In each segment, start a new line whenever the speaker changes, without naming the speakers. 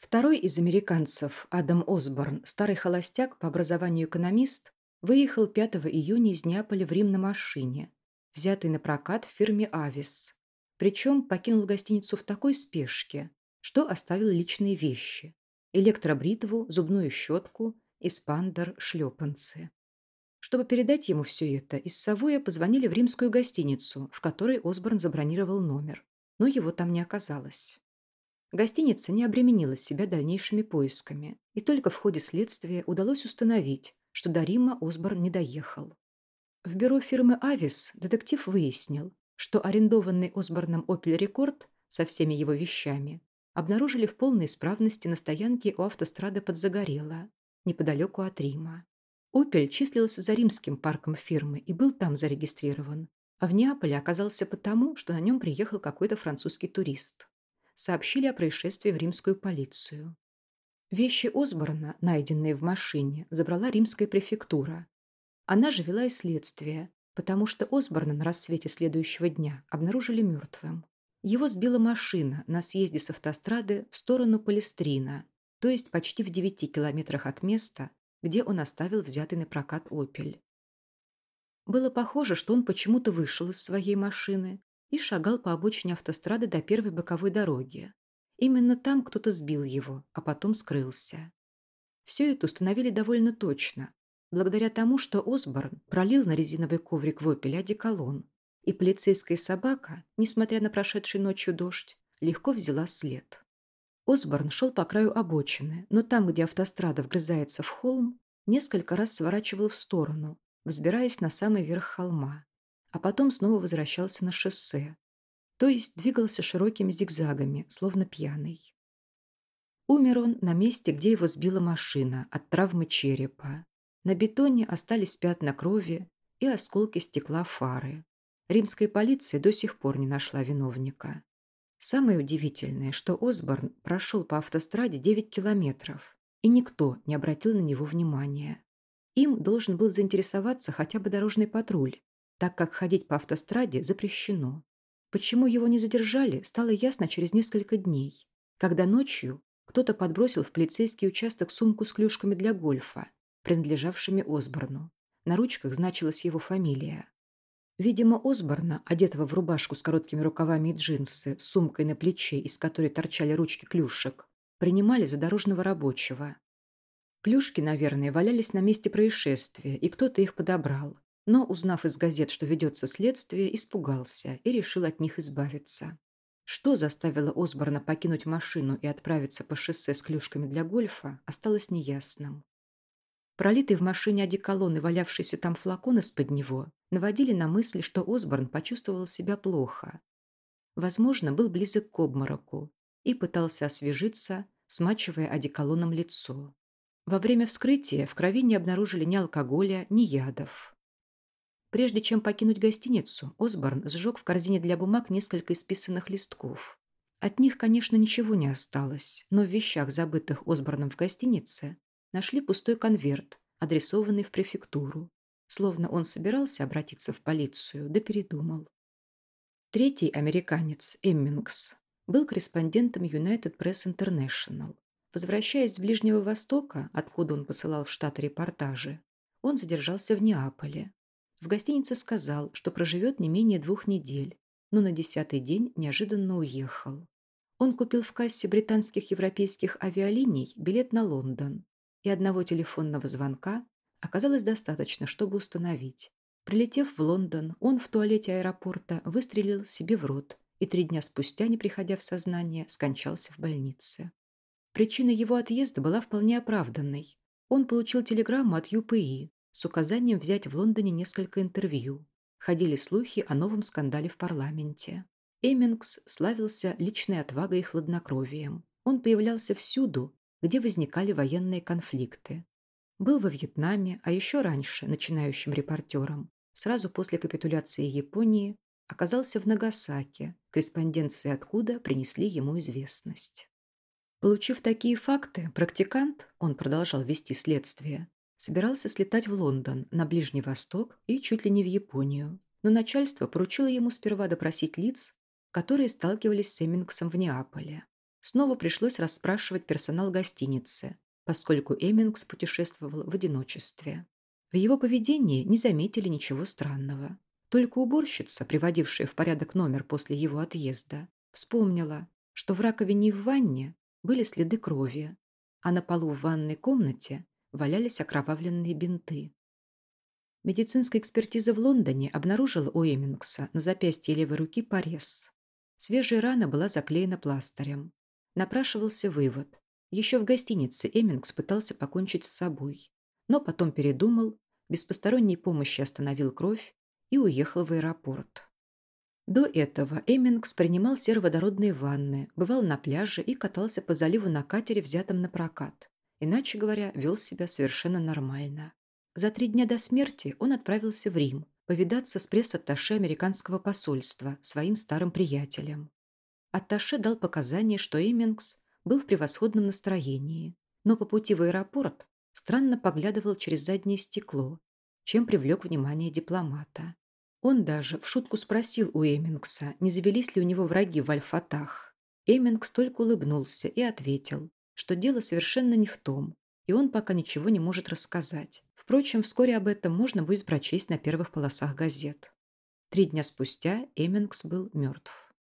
Второй из американцев, Адам Осборн, старый холостяк, по образованию экономист, выехал 5 июня из Неаполя в Рим на машине, взятой на прокат в фирме «Авис». Причем покинул гостиницу в такой спешке, что оставил личные вещи – электробритву, зубную щетку, испандер, шлепанцы. Чтобы передать ему все это, из Савоя позвонили в римскую гостиницу, в которой Осборн забронировал номер, но его там не оказалось. Гостиница не обременила себя дальнейшими поисками, и только в ходе следствия удалось установить, что до Рима Осборн не доехал. В бюро фирмы «Авис» детектив выяснил, что арендованный Осборном «Опель Рекорд» со всеми его вещами обнаружили в полной исправности на стоянке у автострады под Загорело, неподалеку от Рима. «Опель» числился за римским парком фирмы и был там зарегистрирован, а в Неаполе оказался потому, что на нем приехал какой-то французский турист сообщили о происшествии в римскую полицию. Вещи Осборна, найденные в машине, забрала римская префектура. Она же вела и следствие, потому что Осборна на рассвете следующего дня обнаружили мертвым. Его сбила машина на съезде с автострады в сторону Палестрина, то есть почти в 9 километрах от места, где он оставил взятый на прокат «Опель». Было похоже, что он почему-то вышел из своей машины, и шагал по обочине автострады до первой боковой дороги. Именно там кто-то сбил его, а потом скрылся. Все это установили довольно точно, благодаря тому, что Осборн пролил на резиновый коврик в опеле одеколон, и полицейская собака, несмотря на прошедший ночью дождь, легко взяла след. Осборн шел по краю обочины, но там, где автострада вгрызается в холм, несколько раз сворачивал в сторону, взбираясь на самый верх холма а потом снова возвращался на шоссе, то есть двигался широкими зигзагами, словно пьяный. Умер он на месте, где его сбила машина от травмы черепа. На бетоне остались пятна крови и осколки стекла фары. Римская полиция до сих пор не нашла виновника. Самое удивительное, что Осборн прошел по автостраде 9 километров, и никто не обратил на него внимания. Им должен был заинтересоваться хотя бы дорожный патруль, так как ходить по автостраде запрещено. Почему его не задержали, стало ясно через несколько дней, когда ночью кто-то подбросил в полицейский участок сумку с клюшками для гольфа, принадлежавшими Осборну. На ручках значилась его фамилия. Видимо, Осборна, одетого в рубашку с короткими рукавами и джинсы, с сумкой на плече, из которой торчали ручки клюшек, принимали за дорожного рабочего. Клюшки, наверное, валялись на месте происшествия, и кто-то их подобрал но, узнав из газет, что ведется следствие, испугался и решил от них избавиться. Что заставило Осборна покинуть машину и отправиться по шоссе с клюшками для гольфа, осталось неясным. Пролитый в машине одеколон и валявшийся там флакон из-под него наводили на мысль, что Осборн почувствовал себя плохо. Возможно, был близок к обмороку и пытался освежиться, смачивая одеколоном лицо. Во время вскрытия в крови не обнаружили ни алкоголя, ни ядов. Прежде чем покинуть гостиницу, Осборн сжег в корзине для бумаг несколько исписанных листков. От них, конечно, ничего не осталось, но в вещах, забытых Осборном в гостинице, нашли пустой конверт, адресованный в префектуру. Словно он собирался обратиться в полицию, да передумал. Третий американец, Эммингс, был корреспондентом United Press International. Возвращаясь с Ближнего Востока, откуда он посылал в Штаты репортажи, он задержался в Неаполе. В гостинице сказал, что проживет не менее двух недель, но на десятый день неожиданно уехал. Он купил в кассе британских европейских авиалиний билет на Лондон, и одного телефонного звонка оказалось достаточно, чтобы установить. Прилетев в Лондон, он в туалете аэропорта выстрелил себе в рот и три дня спустя, не приходя в сознание, скончался в больнице. Причина его отъезда была вполне оправданной. Он получил телеграмму от ЮПИ, с указанием взять в Лондоне несколько интервью. Ходили слухи о новом скандале в парламенте. Эммингс славился личной отвагой и хладнокровием. Он появлялся всюду, где возникали военные конфликты. Был во Вьетнаме, а еще раньше начинающим репортером. Сразу после капитуляции Японии оказался в Нагасаке, корреспонденции откуда принесли ему известность. Получив такие факты, практикант, он продолжал вести следствие, собирался слетать в Лондон, на Ближний Восток и чуть ли не в Японию. Но начальство поручило ему сперва допросить лиц, которые сталкивались с Эммингсом в Неаполе. снова пришлось расспрашивать персонал гостиницы, поскольку Эммингс путешествовал в одиночестве. В его поведении не заметили ничего странного. Только уборщица, приводившая в порядок номер после его отъезда, вспомнила, что в раковине в ванне были следы крови, а на полу в ванной комнате валялись окровавленные бинты. Медицинская экспертиза в Лондоне обнаружила у Эммингса на запястье левой руки порез. Свежая рана была заклеена пластырем. Напрашивался вывод. Еще в гостинице Эммингс пытался покончить с собой, но потом передумал, без посторонней помощи остановил кровь и уехал в аэропорт. До этого Эммингс принимал сероводородные ванны, бывал на пляже и катался по заливу на катере, взятом на прокат. Иначе говоря, вел себя совершенно нормально. За три дня до смерти он отправился в Рим повидаться с пресс-атташе американского посольства, своим старым приятелем. Атташе дал показания, что Эммингс был в превосходном настроении, но по пути в аэропорт странно поглядывал через заднее стекло, чем привлек внимание дипломата. Он даже в шутку спросил у Эммингса, не завелись ли у него враги в Альфатах. Эммингс только улыбнулся и ответил, что дело совершенно не в том, и он пока ничего не может рассказать. Впрочем, вскоре об этом можно будет прочесть на первых полосах газет. Три дня спустя Эммингс был мертв.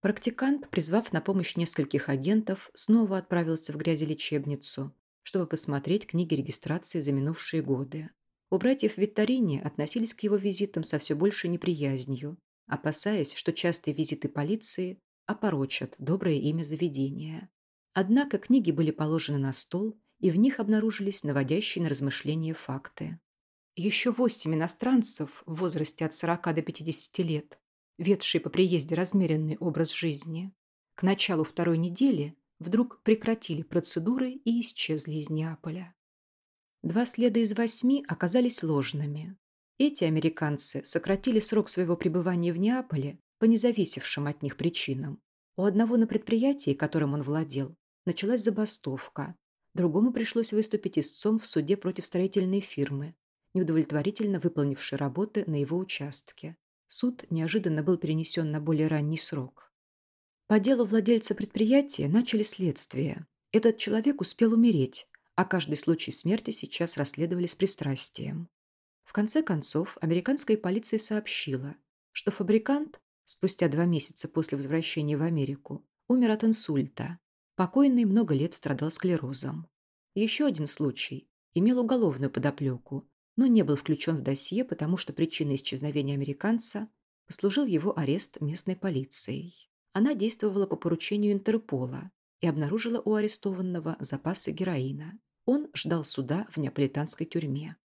Практикант, призвав на помощь нескольких агентов, снова отправился в грязелечебницу, чтобы посмотреть книги регистрации за минувшие годы. У братьев Витторини относились к его визитам со все большей неприязнью, опасаясь, что частые визиты полиции опорочат доброе имя заведения. Однако книги были положены на стол, и в них обнаружились наводящие на размышления факты. Еще восемь иностранцев в возрасте от 40 до 50 лет, ведшие по приезде размеренный образ жизни, к началу второй недели вдруг прекратили процедуры и исчезли из Неаполя. Два следа из восьми оказались ложными. Эти американцы сократили срок своего пребывания в Неаполе по независевшим от них причинам. У одного на предприятии, которым он владел, началась забастовка, Другому пришлось выступить истцом в суде против строительной фирмы, неудовлетворительно выполнившей работы на его участке. Суд неожиданно был перенесен на более ранний срок. По делу владельца предприятия начали следствие. Этот человек успел умереть, а каждый случай смерти сейчас расследовали с пристрастием. В конце концов, американская полиция сообщила, что фабрикант, спустя два месяца после возвращения в Америку, умер от инсульта, Покойный много лет страдал склерозом. Еще один случай имел уголовную подоплеку, но не был включен в досье, потому что причиной исчезновения американца послужил его арест местной полицией. Она действовала по поручению Интерпола и обнаружила у арестованного запасы героина. Он ждал суда в неаполитанской тюрьме.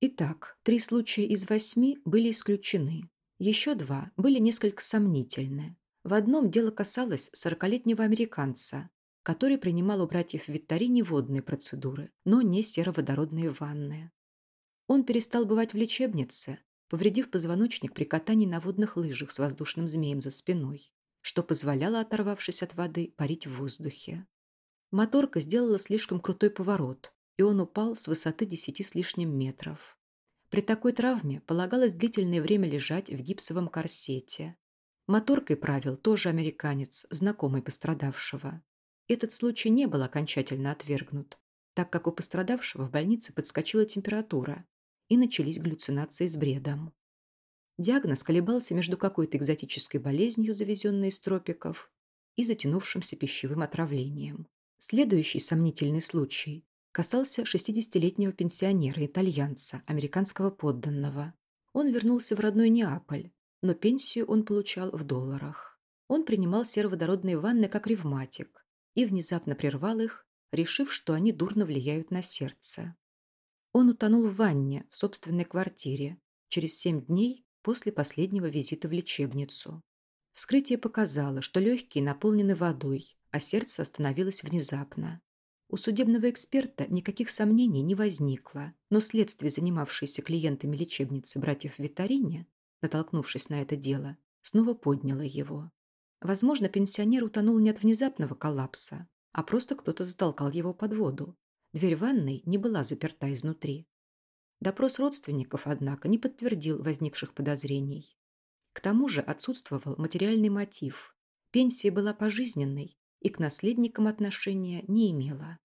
Итак, три случая из восьми были исключены. Еще два были несколько сомнительны. В одном дело касалось сорокалетнего американца, который принимал у братьев Витторини водные процедуры, но не сероводородные ванны. Он перестал бывать в лечебнице, повредив позвоночник при катании на водных лыжах с воздушным змеем за спиной, что позволяло, оторвавшись от воды, парить в воздухе. Моторка сделала слишком крутой поворот, и он упал с высоты десяти с лишним метров. При такой травме полагалось длительное время лежать в гипсовом корсете. Моторкой правил тоже американец, знакомый пострадавшего. Этот случай не был окончательно отвергнут, так как у пострадавшего в больнице подскочила температура и начались галлюцинации с бредом. Диагноз колебался между какой-то экзотической болезнью, завезенной из тропиков, и затянувшимся пищевым отравлением. Следующий сомнительный случай касался 60-летнего пенсионера-итальянца, американского подданного. Он вернулся в родной Неаполь, но пенсию он получал в долларах. Он принимал сероводородные ванны как ревматик, и внезапно прервал их, решив, что они дурно влияют на сердце. Он утонул в ванне в собственной квартире через семь дней после последнего визита в лечебницу. Вскрытие показало, что легкие наполнены водой, а сердце остановилось внезапно. У судебного эксперта никаких сомнений не возникло, но следствие, занимавшееся клиентами лечебницы братьев Витарине, натолкнувшись на это дело, снова подняло его. Возможно, пенсионер утонул не от внезапного коллапса, а просто кто-то затолкал его под воду. Дверь ванной не была заперта изнутри. Допрос родственников, однако, не подтвердил возникших подозрений. К тому же отсутствовал материальный мотив. Пенсия была пожизненной, и к наследникам отношения не имела.